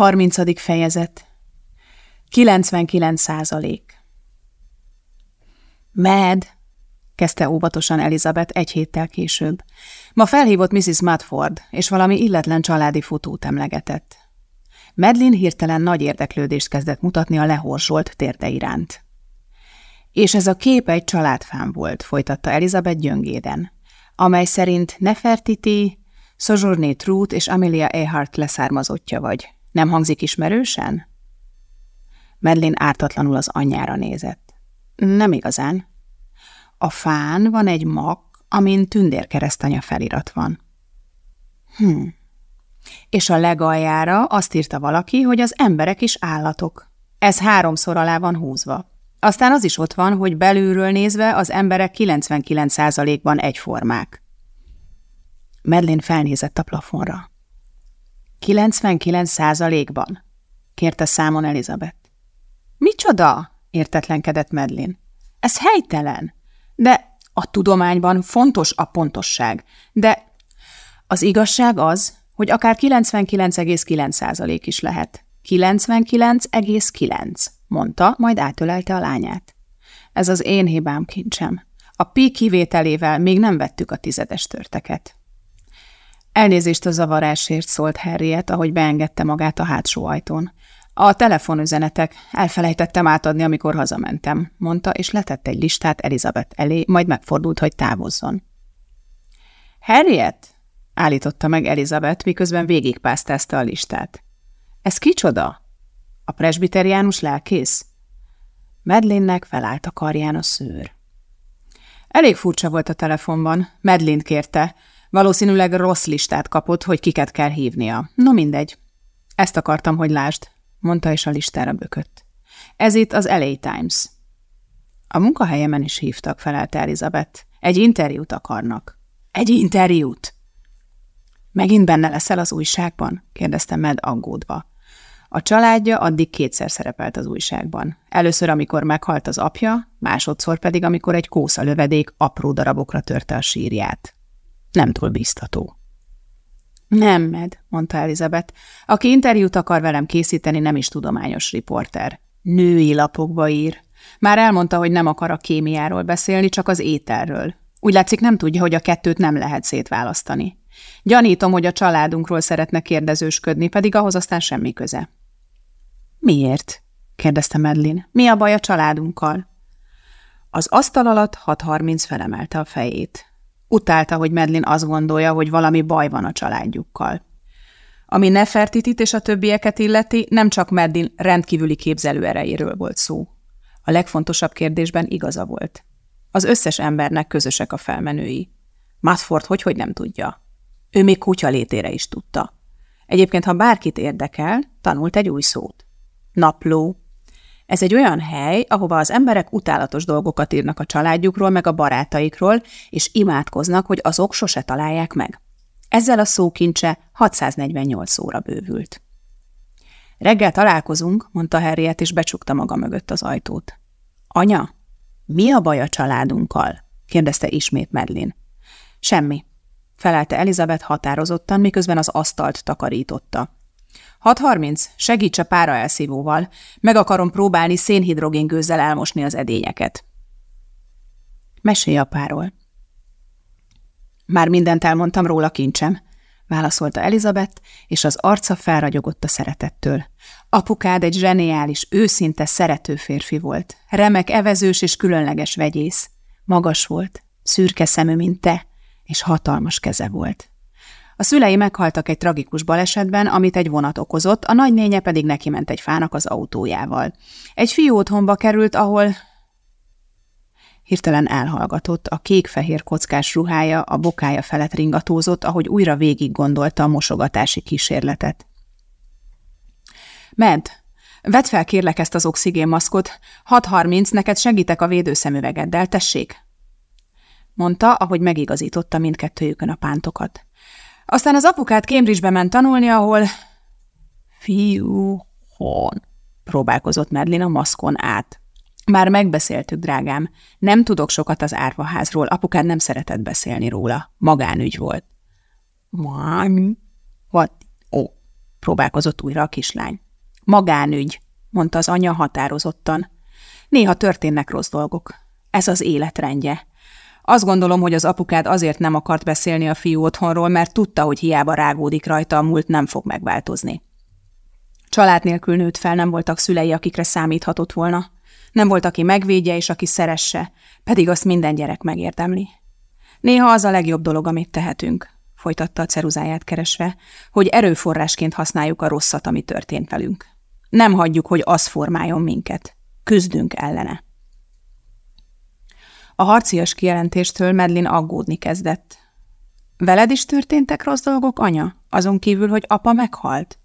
30. fejezet 99 százalék Mad, kezdte óvatosan Elizabeth egy héttel később. Ma felhívott Mrs. Mudford, és valami illetlen családi futót emlegetett. Medlin hirtelen nagy érdeklődést kezdett mutatni a lehorzsolt térde iránt. És ez a kép egy családfám volt, folytatta Elizabeth gyöngéden, amely szerint Nefertiti, Sojourné Truth és Amelia Earhart leszármazottja vagy. Nem hangzik ismerősen? Medlin ártatlanul az anyjára nézett. Nem igazán. A fán van egy mak, amin tündérkeresztanya felirat van. Hm. És a legaljára azt írta valaki, hogy az emberek is állatok. Ez háromszor alá van húzva. Aztán az is ott van, hogy belülről nézve az emberek 99%-ban egyformák. Medlin felnézett a plafonra. 99%-ban? kérte számon Elizabeth. Micsoda? értetlenkedett Medlin. Ez helytelen. De a tudományban fontos a pontosság. De az igazság az, hogy akár 99,9% is lehet. 99,9%, mondta, majd átölelte a lányát. Ez az én hibám, kincsem. A pi kivételével még nem vettük a tizedes törteket. Elnézést a zavarásért szólt Harriet, ahogy beengedte magát a hátsó ajtón. A telefonüzenetek elfelejtettem átadni, amikor hazamentem, mondta, és letett egy listát Elizabeth elé, majd megfordult, hogy távozzon. Harriet? állította meg Elizabeth, miközben végigpásztázta a listát. Ez kicsoda? A presbiteriánus lelkész? Medlinnek felállt a karján a szőr. Elég furcsa volt a telefonban. Medlint kérte, Valószínűleg rossz listát kapott, hogy kiket kell hívnia. No mindegy. Ezt akartam, hogy lásd, mondta, és a listára bökött. Ez itt az LA Times. A munkahelyemen is hívtak, felelte Elizabeth. Egy interjút akarnak. Egy interjút? Megint benne leszel az újságban? kérdezte Med aggódva. A családja addig kétszer szerepelt az újságban. Először, amikor meghalt az apja, másodszor pedig, amikor egy kósza lövedék apró darabokra törte a sírját. Nem túl biztató. Nem, Med, mondta Elizabeth. Aki interjút akar velem készíteni, nem is tudományos riporter. Női lapokba ír. Már elmondta, hogy nem akar a kémiáról beszélni, csak az ételről. Úgy látszik, nem tudja, hogy a kettőt nem lehet szétválasztani. Gyanítom, hogy a családunkról szeretne kérdezősködni, pedig ahhoz aztán semmi köze. Miért? kérdezte Medlin. Mi a baj a családunkkal? Az asztal alatt 6.30 felemelte a fejét. Utálta, hogy Medlin azt gondolja, hogy valami baj van a családjukkal. Ami Nefertitit és a többieket illeti, nem csak Medlin rendkívüli képzelő erejéről volt szó. A legfontosabb kérdésben igaza volt. Az összes embernek közösek a felmenői. Matford hogy, hogy nem tudja. Ő még kutya létére is tudta. Egyébként, ha bárkit érdekel, tanult egy új szót. Napló, ez egy olyan hely, ahova az emberek utálatos dolgokat írnak a családjukról, meg a barátaikról, és imádkoznak, hogy azok sose találják meg. Ezzel a szókincse 648 óra bővült. Reggel találkozunk, mondta Harriet, és becsukta maga mögött az ajtót. Anya, mi a baj a családunkkal? kérdezte ismét Medlin. Semmi, felelte Elizabeth határozottan, miközben az asztalt takarította. 6.30, segíts a pára elszívóval. Meg akarom próbálni szénhidrogén gőzzel elmosni az edényeket. Mesélj apáról. Már mindent elmondtam róla, kincsem, válaszolta Elizabeth, és az arca felragyogott a szeretettől. Apukád egy zseniális, őszinte, szerető férfi volt. Remek, evezős és különleges vegyész. Magas volt, szürke szemű, mint te, és hatalmas keze volt. A szülei meghaltak egy tragikus balesetben, amit egy vonat okozott, a nagynénye pedig neki ment egy fának az autójával. Egy fiú otthonba került, ahol... Hirtelen elhallgatott, a kék-fehér kockás ruhája a bokája felett ringatózott, ahogy újra végig gondolta a mosogatási kísérletet. Med, vedd fel kérlek ezt az oxigénmaszkot, 6.30, neked segítek a védőszemüvegeddel, tessék? Mondta, ahogy megigazította mindkettőjükön a pántokat. Aztán az apukát Cambridge-be ment tanulni, ahol... Fiú, hon, próbálkozott Medlin a maszkon át. Már megbeszéltük, drágám. Nem tudok sokat az árvaházról, apukád nem szeretett beszélni róla. Magánügy volt. Mami, what? Ó. Próbálkozott újra a kislány. Magánügy, mondta az anya határozottan. Néha történnek rossz dolgok. Ez az életrendje. Azt gondolom, hogy az apukád azért nem akart beszélni a fiú otthonról, mert tudta, hogy hiába rágódik rajta, a múlt nem fog megváltozni. Család nélkül nőtt fel, nem voltak szülei, akikre számíthatott volna. Nem volt, aki megvédje és aki szeresse, pedig azt minden gyerek megérdemli. Néha az a legjobb dolog, amit tehetünk, folytatta a ceruzáját keresve, hogy erőforrásként használjuk a rosszat, ami történt velünk. Nem hagyjuk, hogy az formáljon minket. Küzdünk ellene. A harcias kijelentéstől Medlin aggódni kezdett. Veled is történtek rossz dolgok, anya? Azon kívül, hogy apa meghalt?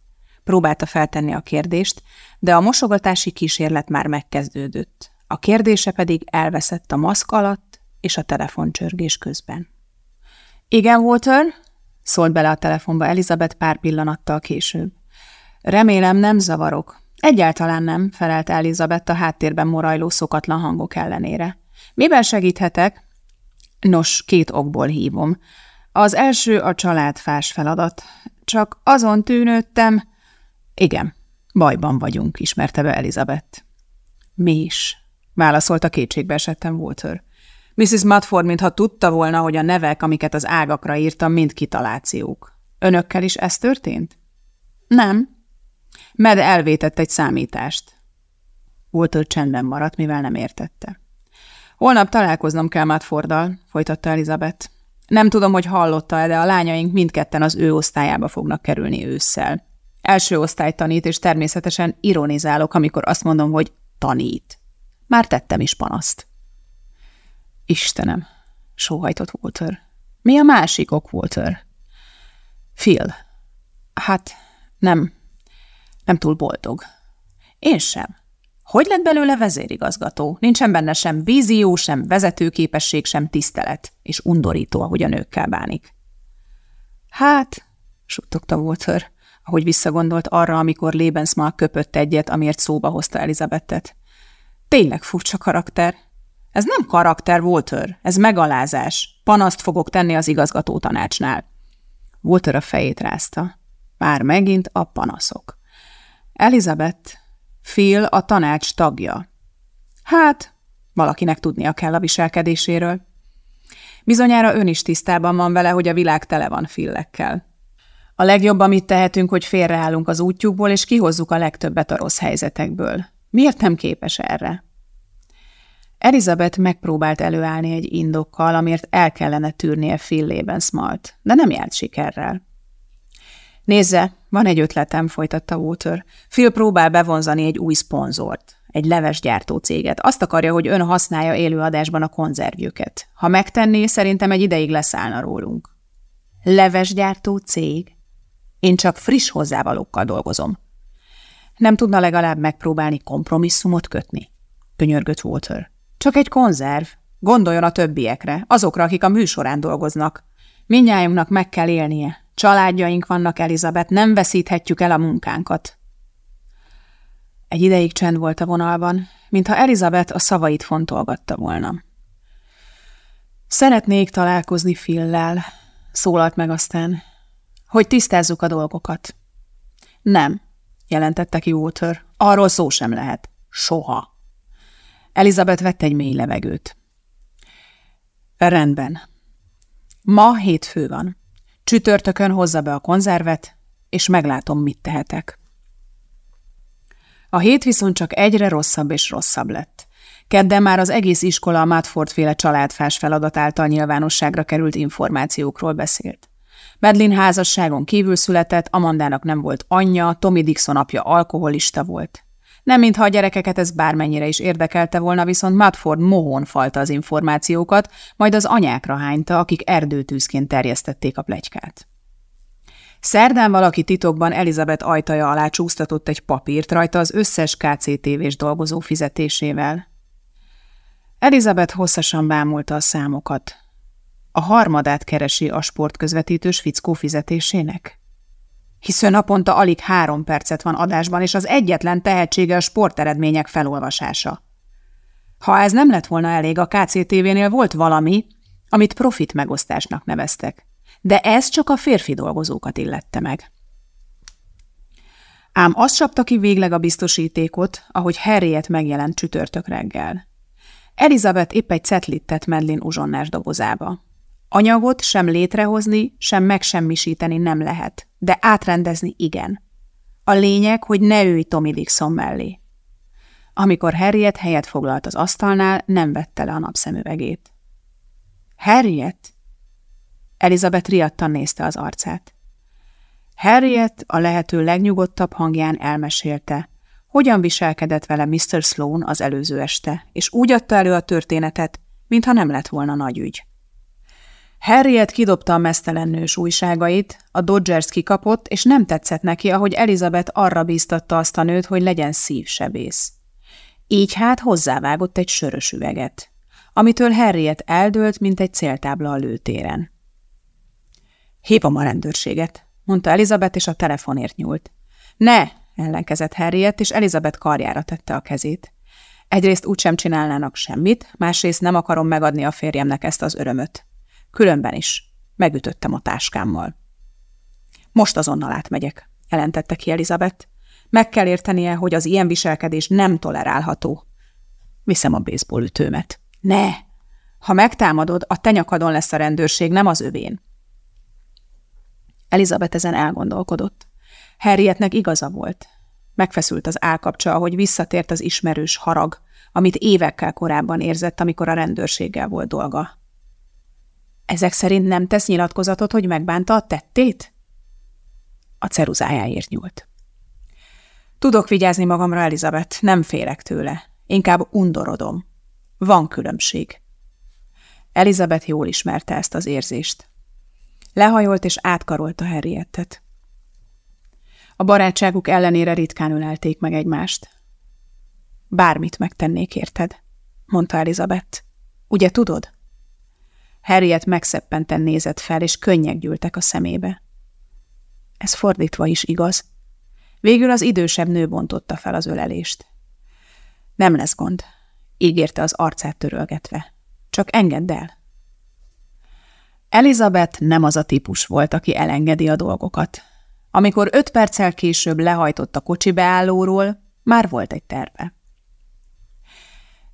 Próbálta feltenni a kérdést, de a mosogatási kísérlet már megkezdődött. A kérdése pedig elveszett a maszk alatt és a telefoncsörgés közben. Igen, Walter? szólt bele a telefonba Elizabeth pár pillanattal később. Remélem nem zavarok. Egyáltalán nem, felelt Elizabeth a háttérben morajló szokatlan hangok ellenére. Miben segíthetek? Nos, két okból hívom. Az első a családfás feladat. Csak azon tűnődtem... Igen, bajban vagyunk, ismerte be Elizabeth. Mi is? válaszolta kétségbe esettem Walter. Mrs. Mudford, mintha tudta volna, hogy a nevek, amiket az ágakra írtam, mind kitalációk. Önökkel is ez történt? Nem. Med elvétett egy számítást. Walter csendben maradt, mivel nem értette. Holnap találkoznom kell Mudforddal, folytatta Elizabeth. Nem tudom, hogy hallotta-e, de a lányaink mindketten az ő osztályába fognak kerülni ősszel. Első osztály tanít, és természetesen ironizálok, amikor azt mondom, hogy tanít. Már tettem is panaszt. Istenem, sóhajtott Walter. Mi a másik ok, Walter? Phil. Hát, nem, nem túl boldog. Én sem. Hogy lett belőle vezérigazgató? Nincsen benne sem vízió, sem vezetőképesség, sem tisztelet, és undorító, ahogy a nőkkel bánik. Hát, suttogta Walter, ahogy visszagondolt arra, amikor Lebensmal köpött egyet, amiért szóba hozta Elizabettet. Tényleg furcsa karakter. Ez nem karakter, Walter, ez megalázás. Panaszt fogok tenni az igazgató tanácsnál. Walter a fejét rázta. Már megint a panaszok. Elizabeth, Phil a tanács tagja. Hát, valakinek tudnia kell a viselkedéséről. Bizonyára ön is tisztában van vele, hogy a világ tele van fillekkel. A legjobb, amit tehetünk, hogy félreállunk az útjukból, és kihozzuk a legtöbbet a rossz helyzetekből. Miért nem képes erre? Elizabeth megpróbált előállni egy indokkal, amiért el kellene tűrnie Phil Smalt, de nem járt sikerrel. Nézze, van egy ötletem, folytatta Walter. Phil próbál bevonzani egy új szponzort, egy levesgyártó céget. Azt akarja, hogy ön használja élőadásban a konzervjüket. Ha megtenné, szerintem egy ideig leszállna rólunk. Levesgyártó cég? Én csak friss hozzávalókkal dolgozom. Nem tudna legalább megpróbálni kompromisszumot kötni? Könyörgött Walter. Csak egy konzerv. Gondoljon a többiekre, azokra, akik a műsorán dolgoznak. Mindnyájunknak meg kell élnie. Családjaink vannak, Elizabeth, nem veszíthetjük el a munkánkat. Egy ideig csend volt a vonalban, mintha Elizabeth a szavait fontolgatta volna. Szeretnék találkozni Fillel, szólalt meg aztán, hogy tisztázzuk a dolgokat. Nem, jelentette ki Walter, arról szó sem lehet. Soha. Elizabeth vett egy mély levegőt. Rendben. Ma hétfő van. Csütörtökön hozza be a konzervet, és meglátom, mit tehetek. A hét viszont csak egyre rosszabb és rosszabb lett. Kedden már az egész iskola a Matford féle családfás feladat által nyilvánosságra került információkról beszélt. Medlin házasságon kívül született, Amandának nem volt anyja, Tommy Dixon apja alkoholista volt. Nem mintha a gyerekeket ez bármennyire is érdekelte volna, viszont Matford mohón falta az információkat, majd az anyákra hányta, akik erdőtűzként terjesztették a plegykát. Szerdán valaki titokban Elizabeth ajtaja alá csúsztatott egy papírt rajta az összes KCTV-s dolgozó fizetésével. Elizabeth hosszasan bámulta a számokat. A harmadát keresi a sportközvetítős fickó fizetésének? Hiszen naponta alig három percet van adásban, és az egyetlen tehetsége a sporteredmények felolvasása. Ha ez nem lett volna elég, a KCTV-nél volt valami, amit profit megosztásnak neveztek. De ez csak a férfi dolgozókat illette meg. Ám azt csapta ki végleg a biztosítékot, ahogy Harriet megjelent csütörtök reggel. Elizabeth épp egy cetlit tett Medlin uzsonnás dobozába. Anyagot sem létrehozni, sem megsemmisíteni nem lehet, de átrendezni igen. A lényeg, hogy ne ülj Tommy Dixon mellé. Amikor Harriet helyet foglalt az asztalnál, nem vette le a napszemüvegét. Harriet? Elizabeth riadtan nézte az arcát. Harriet a lehető legnyugodtabb hangján elmesélte, hogyan viselkedett vele Mr. Sloan az előző este, és úgy adta elő a történetet, mintha nem lett volna nagy ügy. Harriet kidobta a mesztelen nős újságait, a Dodgers kikapott, és nem tetszett neki, ahogy Elizabeth arra bíztatta azt a nőt, hogy legyen szívsebész. Így hát hozzávágott egy sörös üveget, amitől Harriet eldőlt, mint egy céltábla a lőtéren. Hívom a rendőrséget, mondta Elizabeth, és a telefonért nyúlt. Ne, ellenkezett Harriet, és Elizabeth karjára tette a kezét. Egyrészt úgysem csinálnának semmit, másrészt nem akarom megadni a férjemnek ezt az örömöt. Különben is. Megütöttem a táskámmal. Most azonnal átmegyek, jelentette ki Elizabeth. Meg kell értenie, hogy az ilyen viselkedés nem tolerálható. Viszem a baseball ütőmet. Ne! Ha megtámadod, a te nyakadon lesz a rendőrség, nem az övén. Elizabeth ezen elgondolkodott. Harrietnek igaza volt. Megfeszült az állkapcsa, ahogy visszatért az ismerős harag, amit évekkel korábban érzett, amikor a rendőrséggel volt dolga. Ezek szerint nem tesz nyilatkozatot, hogy megbánta a tettét? A ceruzájáért nyúlt. Tudok vigyázni magamra, Elizabeth, nem félek tőle. Inkább undorodom. Van különbség. Elizabeth jól ismerte ezt az érzést. Lehajolt és átkarolta Harriettet. A barátságuk ellenére ritkán ölelték meg egymást. Bármit megtennék érted, mondta Elizabeth. Ugye tudod? Harriet megszeppenten nézett fel, és könnyek gyűltek a szemébe. Ez fordítva is igaz. Végül az idősebb nő bontotta fel az ölelést. Nem lesz gond, ígérte az arcát törölgetve. Csak engedd el. Elizabeth nem az a típus volt, aki elengedi a dolgokat. Amikor öt perccel később lehajtott a kocsi beállóról, már volt egy terve.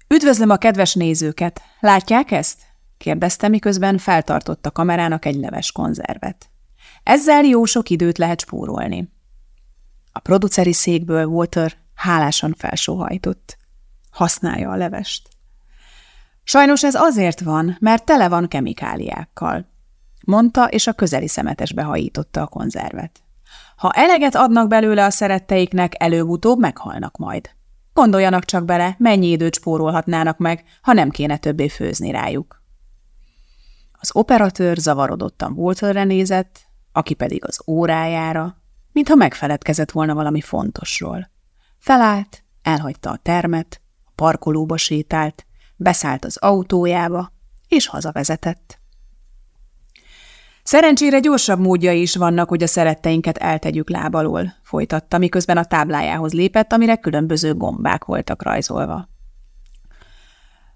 Üdvözlöm a kedves nézőket! Látják ezt? Kérdezte, miközben feltartott a kamerának egy leves konzervet. Ezzel jó sok időt lehet spórolni. A produceri székből Walter hálásan felsóhajtott. Használja a levest. Sajnos ez azért van, mert tele van kemikáliákkal, mondta, és a közeli szemetesbe hajította a konzervet. Ha eleget adnak belőle a szeretteiknek, előbb-utóbb meghalnak majd. Gondoljanak csak bele, mennyi időt spórolhatnának meg, ha nem kéne többé főzni rájuk. Az operatőr zavarodottan Walterre nézett, aki pedig az órájára, mintha megfeledkezett volna valami fontosról. Felállt, elhagyta a termet, a parkolóba sétált, beszállt az autójába, és hazavezetett. Szerencsére gyorsabb módjai is vannak, hogy a szeretteinket eltegyük lábalól, folytatta, miközben a táblájához lépett, amire különböző gombák voltak rajzolva.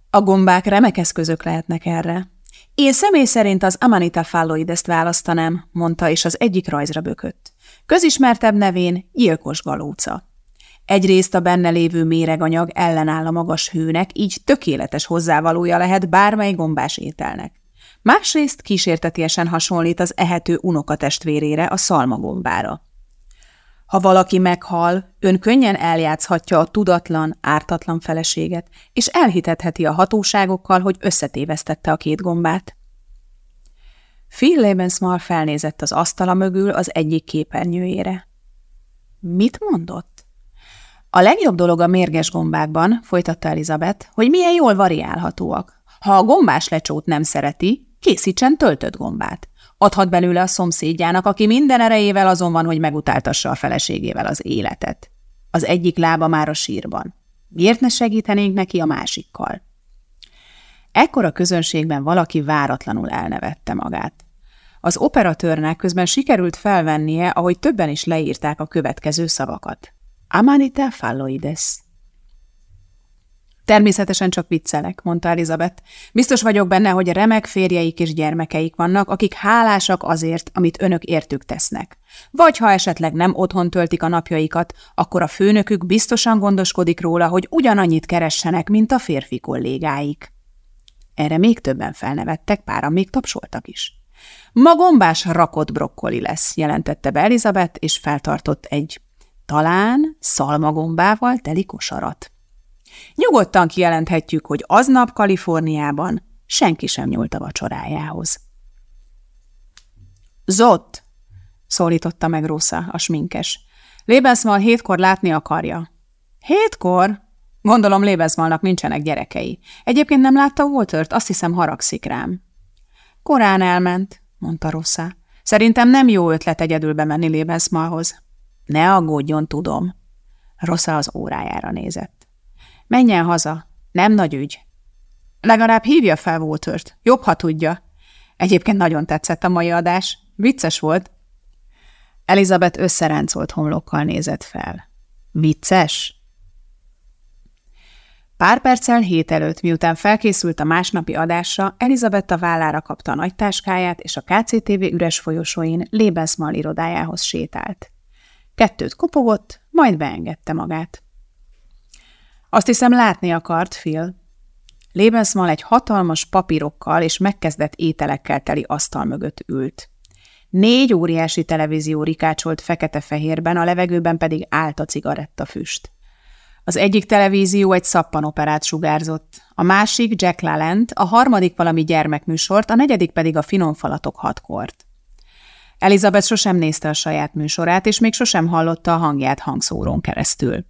A gombák remek eszközök lehetnek erre, én személy szerint az Amanita falloides választanám, mondta, és az egyik rajzra bökött. Közismertebb nevén gyilkos galóca. Egyrészt a benne lévő méreganyag ellenáll a magas hőnek, így tökéletes hozzávalója lehet bármely gombás ételnek. Másrészt kísértetiesen hasonlít az ehető unokatestvérére, a szalmagombára. Ha valaki meghal, ön könnyen eljátszhatja a tudatlan, ártatlan feleséget, és elhitetheti a hatóságokkal, hogy összetévesztette a két gombát. Phil Lebensmar felnézett az asztala mögül az egyik képernyőjére. Mit mondott? A legjobb dolog a mérges gombákban, folytatta Elizabeth, hogy milyen jól variálhatóak. Ha a gombás lecsót nem szereti, készítsen töltött gombát. Adhat belőle a szomszédjának, aki minden erejével azon van, hogy megutáltassa a feleségével az életet. Az egyik lába már a sírban. Miért ne segítenénk neki a másikkal? Ekkor a közönségben valaki váratlanul elnevette magát. Az operatőrnek közben sikerült felvennie, ahogy többen is leírták a következő szavakat. Amanita falloides. Természetesen csak viccelek, mondta Elizabeth. Biztos vagyok benne, hogy remek férjeik és gyermekeik vannak, akik hálásak azért, amit önök értük tesznek. Vagy ha esetleg nem otthon töltik a napjaikat, akkor a főnökük biztosan gondoskodik róla, hogy ugyanannyit keressenek, mint a férfi kollégáik. Erre még többen felnevettek, páran még tapsoltak is. Ma gombás rakott brokkoli lesz, jelentette be Elizabeth, és feltartott egy talán szalmagombával teli kosarat. Nyugodtan kijelenthetjük, hogy aznap Kaliforniában senki sem nyúlt a vacsorájához. Zott! szólította meg Rosa, a sminkes. Lebensmal hétkor látni akarja. Hétkor? Gondolom Lebensmalnak nincsenek gyerekei. Egyébként nem látta Waltert, azt hiszem haragszik rám. Korán elment, mondta Rosa. Szerintem nem jó ötlet egyedül bemenni Lebensmalhoz. Ne aggódjon, tudom. Rosa az órájára nézett. Menjen haza, nem nagy ügy. Legalább hívja fel Waltert, jobb, ha tudja. Egyébként nagyon tetszett a mai adás, vicces volt. Elizabeth összeráncolt homlokkal nézett fel. Vicces? Pár perccel hét előtt, miután felkészült a másnapi adásra, Elizabeth a vállára kapta a nagy táskáját, és a KCTV üres folyosóin Lebensmal irodájához sétált. Kettőt kopogott, majd beengedte magát. Azt hiszem látni akart, Phil. Lebensmal egy hatalmas papírokkal és megkezdett ételekkel teli asztal mögött ült. Négy óriási televízió rikácsolt fekete-fehérben, a levegőben pedig állt a cigarettafüst. Az egyik televízió egy szappanoperát sugárzott, a másik Jack Lalent, a harmadik valami gyermekműsort, a negyedik pedig a finomfalatok hatkort. Elizabeth sosem nézte a saját műsorát, és még sosem hallotta a hangját hangszórón keresztül.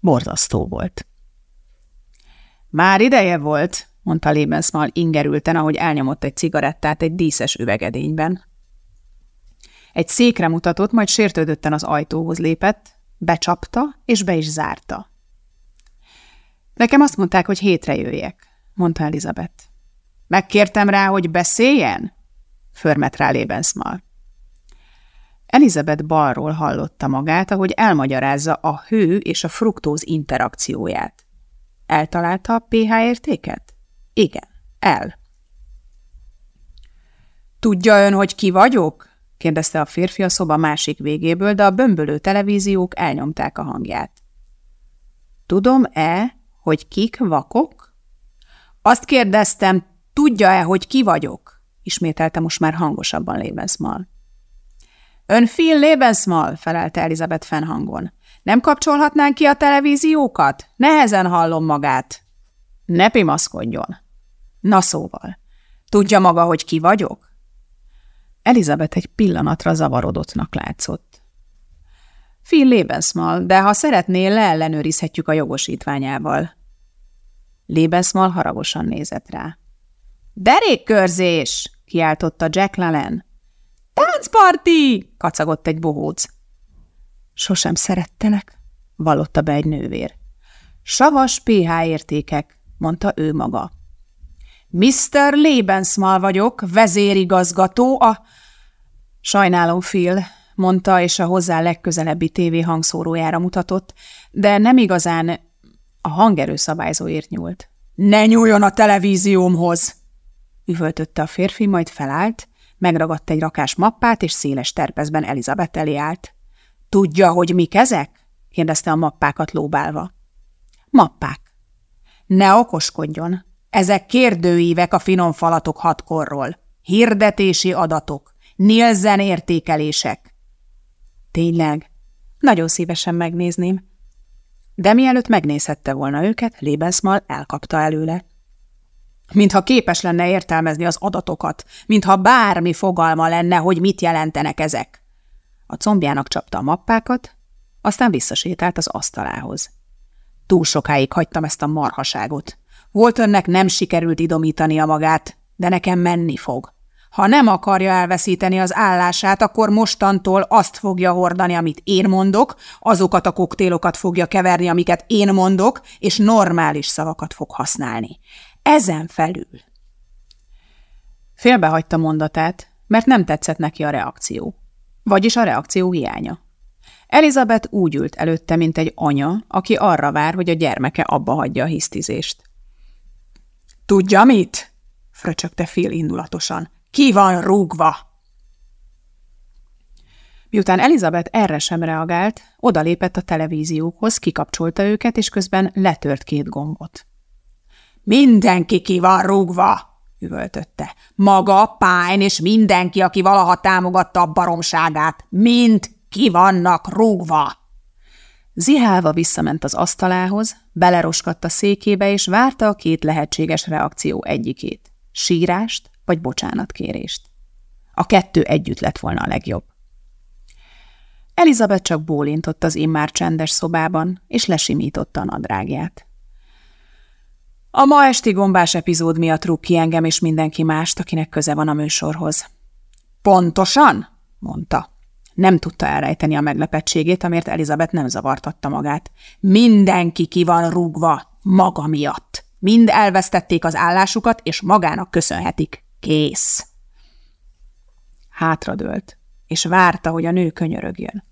Borzasztó volt. Már ideje volt, mondta Lebensmal ingerülten, ahogy elnyomott egy cigarettát egy díszes üvegedényben. Egy székre mutatott, majd sértődötten az ajtóhoz lépett, becsapta és be is zárta. Nekem azt mondták, hogy hétre jöjjek, mondta Elizabeth. Megkértem rá, hogy beszéljen? Förmet rá Lebensmal. Elizabeth balról hallotta magát, ahogy elmagyarázza a hő és a fruktóz interakcióját. Eltalálta a pH értéket? Igen, el. Tudja ön, hogy ki vagyok? kérdezte a férfi a szoba másik végéből, de a bömbölő televíziók elnyomták a hangját. Tudom-e, hogy kik vakok? Azt kérdeztem, tudja-e, hogy ki vagyok? Ismételte most már hangosabban Lebensmal. Ön Phil Lebensmal, felelte Elizabeth fennhangon. Nem kapcsolhatnánk ki a televíziókat? Nehezen hallom magát. Ne pimaszkodjon. Na szóval, tudja maga, hogy ki vagyok? Elizabeth egy pillanatra zavarodottnak látszott. Phil Lebensmal, de ha szeretné, leellenőrizhetjük a jogosítványával. Lebensmal haragosan nézett rá. Derékkörzés! kiáltotta Jack Lalen. Táncparti! kacagott egy bohóc. Sosem szerettelek, vallotta be egy nővér. Savas PH értékek, mondta ő maga. Mr. Lebensmal vagyok, vezérigazgató a... Sajnálom, Phil, mondta, és a hozzá legközelebbi tévé hangszórójára mutatott, de nem igazán a hangerőszabályzóért nyúlt. Ne nyúljon a televíziómhoz! üvöltötte a férfi, majd felállt, megragadt egy rakás mappát, és széles terpezben Elizabeth elé állt. Tudja, hogy mik ezek? kérdezte a mappákat lóbálva. Mappák. Ne okoskodjon. Ezek kérdőívek a finom falatok hatkorról. Hirdetési adatok. Nielsen értékelések. Tényleg? Nagyon szívesen megnézném. De mielőtt megnézhette volna őket, Lebensmal elkapta előle. Mintha képes lenne értelmezni az adatokat, mintha bármi fogalma lenne, hogy mit jelentenek ezek. A combjának csapta a mappákat, aztán visszasétált az asztalához. Túl sokáig hagytam ezt a marhaságot. Volt önnek nem sikerült idomítani a magát, de nekem menni fog. Ha nem akarja elveszíteni az állását, akkor mostantól azt fogja hordani, amit én mondok, azokat a koktélokat fogja keverni, amiket én mondok, és normális szavakat fog használni. Ezen felül. Félbehagyta mondatát, mert nem tetszett neki a reakció. Vagyis a reakció hiánya. Elizabeth úgy ült előtte, mint egy anya, aki arra vár, hogy a gyermeke abba hagyja a hisztizést. Tudja mit? fröcsögte Phil indulatosan. Ki van rúgva? Miután Elizabeth erre sem reagált, odalépett a televíziókhoz, kikapcsolta őket, és közben letört két gombot. Mindenki ki van rúgva! Üvöltötte. Maga, Pány és mindenki, aki valaha támogatta a baromságát, mind ki vannak rúgva! Zihálva visszament az asztalához, beleroskadt a székébe, és várta a két lehetséges reakció egyikét. Sírást vagy bocsánatkérést. A kettő együtt lett volna a legjobb. Elizabeth csak bólintott az immár csendes szobában, és lesimította a nadrágját. A ma esti gombás epizód miatt rúg ki engem és mindenki mást, akinek köze van a műsorhoz. Pontosan? mondta. Nem tudta elrejteni a meglepettségét, amért Elizabeth nem zavartatta magát. Mindenki ki van rúgva, maga miatt. Mind elvesztették az állásukat, és magának köszönhetik. Kész. Hátradőlt, és várta, hogy a nő könyörögjön.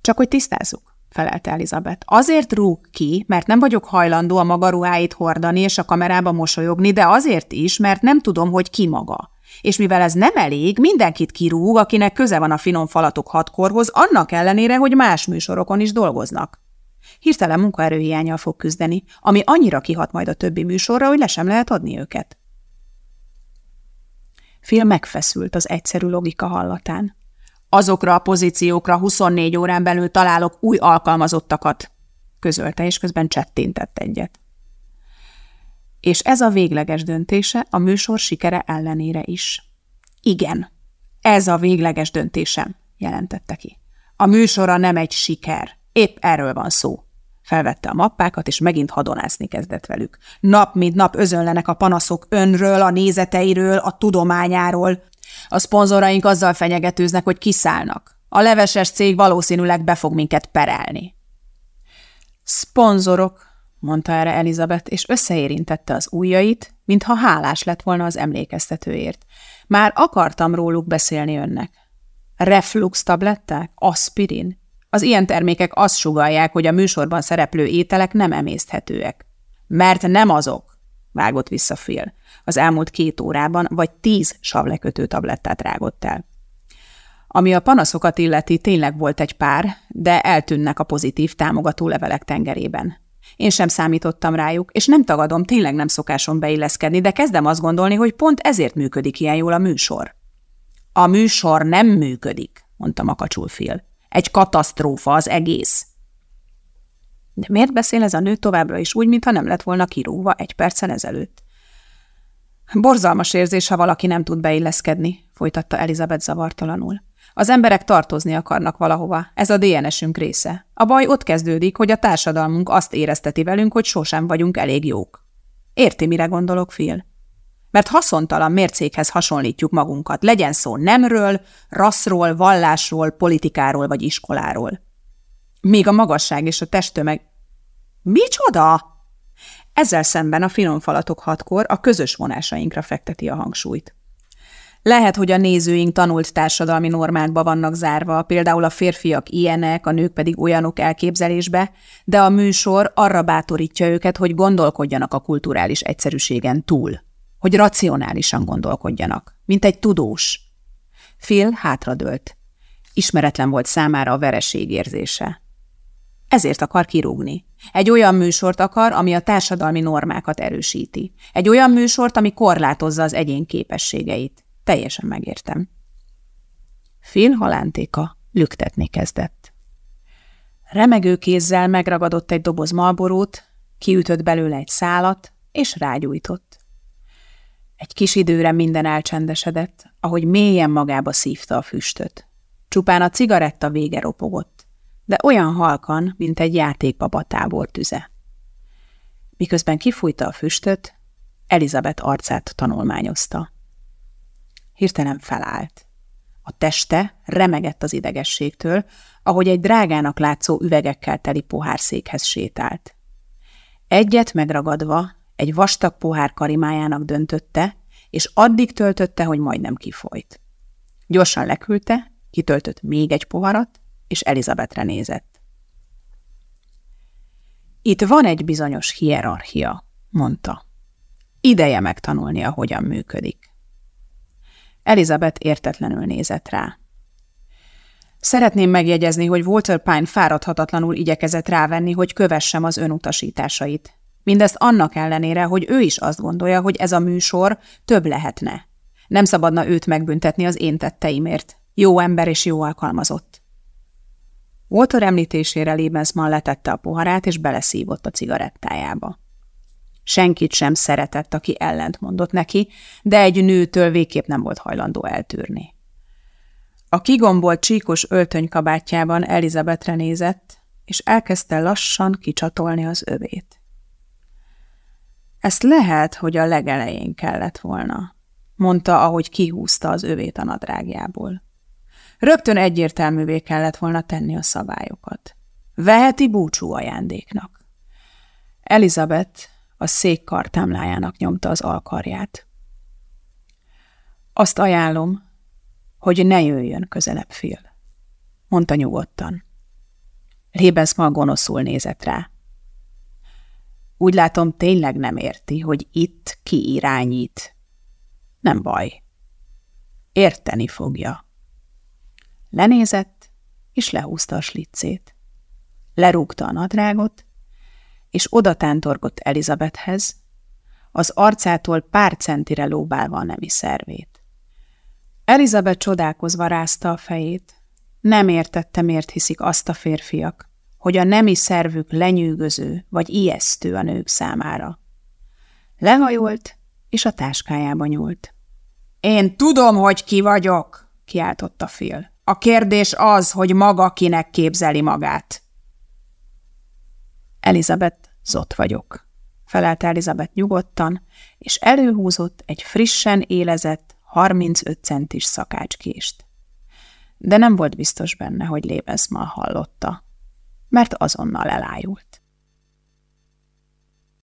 Csak hogy tisztázzuk, felelte Elizabeth. Azért rúg ki, mert nem vagyok hajlandó a maga ruháit hordani és a kamerába mosolyogni, de azért is, mert nem tudom, hogy ki maga. És mivel ez nem elég, mindenkit kirúg, akinek köze van a finom falatok hatkorhoz, annak ellenére, hogy más műsorokon is dolgoznak. Hirtelen munkaerőhiányjal fog küzdeni, ami annyira kihat majd a többi műsorra, hogy le sem lehet adni őket. Phil megfeszült az egyszerű logika hallatán. Azokra a pozíciókra 24 órán belül találok új alkalmazottakat, közölte, és közben csettintett egyet. És ez a végleges döntése a műsor sikere ellenére is. Igen, ez a végleges döntésem, jelentette ki. A műsora nem egy siker, épp erről van szó. Felvette a mappákat, és megint hadonászni kezdett velük. Nap mint nap özönlenek a panaszok önről, a nézeteiről, a tudományáról. A szponzoraink azzal fenyegetőznek, hogy kiszállnak. A leveses cég valószínűleg be fog minket perelni. Szponzorok, mondta erre Elizabeth, és összeérintette az ujjait, mintha hálás lett volna az emlékeztetőért. Már akartam róluk beszélni önnek. Reflux tabletták? Aspirin? Az ilyen termékek azt sugalják, hogy a műsorban szereplő ételek nem emészthetőek. Mert nem azok, vágott vissza fél. Az elmúlt két órában vagy tíz savlekötő tablettát rágott el. Ami a panaszokat illeti, tényleg volt egy pár, de eltűnnek a pozitív támogató levelek tengerében. Én sem számítottam rájuk, és nem tagadom, tényleg nem szokásom beilleszkedni, de kezdem azt gondolni, hogy pont ezért működik ilyen jól a műsor. A műsor nem működik, mondta makacsul fél. Egy katasztrófa az egész. De miért beszél ez a nő továbbra is úgy, mintha nem lett volna kirúgva egy perccel ezelőtt? Borzalmas érzés, ha valaki nem tud beilleszkedni, folytatta Elizabeth zavartalanul. Az emberek tartozni akarnak valahova, ez a DNS-ünk része. A baj ott kezdődik, hogy a társadalmunk azt érezteti velünk, hogy sosem vagyunk elég jók. Érti, mire gondolok, Phil? mert haszontalan mércékhez hasonlítjuk magunkat, legyen szó nemről, rasszról, vallásról, politikáról vagy iskoláról. Még a magasság és a testtömeg... Micsoda? Ezzel szemben a finomfalatok hatkor a közös vonásainkra fekteti a hangsúlyt. Lehet, hogy a nézőink tanult társadalmi normákba vannak zárva, például a férfiak ilyenek, a nők pedig olyanok elképzelésbe, de a műsor arra bátorítja őket, hogy gondolkodjanak a kulturális egyszerűségen túl hogy racionálisan gondolkodjanak, mint egy tudós. Phil hátradőlt. Ismeretlen volt számára a vereség érzése. Ezért akar kirúgni. Egy olyan műsort akar, ami a társadalmi normákat erősíti. Egy olyan műsort, ami korlátozza az egyén képességeit. Teljesen megértem. Phil halántéka lüktetni kezdett. Remegő kézzel megragadott egy doboz malborót, kiütött belőle egy szálat, és rágyújtott. Egy kis időre minden elcsendesedett, ahogy mélyen magába szívta a füstöt. Csupán a cigaretta vége ropogott, de olyan halkan, mint egy játékbaba tábor tüze. Miközben kifújta a füstöt, Elizabeth arcát tanulmányozta. Hirtelen felállt. A teste remegett az idegességtől, ahogy egy drágának látszó üvegekkel teli pohárszékhez sétált. Egyet megragadva egy vastag pohár karimájának döntötte, és addig töltötte, hogy majdnem kifolyt. Gyorsan leküldte, kitöltött még egy poharat, és Elizabetre nézett. Itt van egy bizonyos hierarchia, mondta. Ideje megtanulnia, hogyan működik. Elizabeth értetlenül nézett rá. Szeretném megjegyezni, hogy Walter Pine fáradhatatlanul igyekezett rávenni, hogy kövessem az önutasításait. Mindezt annak ellenére, hogy ő is azt gondolja, hogy ez a műsor több lehetne. Nem szabadna őt megbüntetni az én tetteimért. Jó ember és jó alkalmazott. Walter említésére Lebensman letette a poharát, és beleszívott a cigarettájába. Senkit sem szeretett, aki ellent mondott neki, de egy nőtől végképp nem volt hajlandó eltűrni. A kigombolt csíkos öltönykabátjában Elizabetre nézett, és elkezdte lassan kicsatolni az övét. Ezt lehet, hogy a legelején kellett volna, mondta, ahogy kihúzta az övét a nadrágjából. Rögtön egyértelművé kellett volna tenni a szabályokat. Veheti búcsú ajándéknak. Elizabeth a szék kartámlájának nyomta az alkarját. Azt ajánlom, hogy ne jöjjön közelebb fél, mondta nyugodtan. Lebensma gonoszul nézett rá. Úgy látom, tényleg nem érti, hogy itt ki irányít. Nem baj. Érteni fogja. Lenézett, és lehúzta a slicét. Lerúgta a nadrágot, és oda tántorgott Elizabethhez, az arcától pár centire lóbálva a nemi szervét. Elizabeth csodálkozva rázta a fejét. Nem értette, miért hiszik azt a férfiak, hogy a nemi szervük lenyűgöző vagy ijesztő a nők számára. Lehajolt, és a táskájába nyúlt. Én tudom, hogy ki vagyok, kiáltotta Phil. A kérdés az, hogy maga kinek képzeli magát. Elizabeth, zott vagyok, felelte Elizabeth nyugodtan, és előhúzott egy frissen élezett, 35 centis szakácskést. De nem volt biztos benne, hogy Lebensmal hallotta, mert azonnal elájult.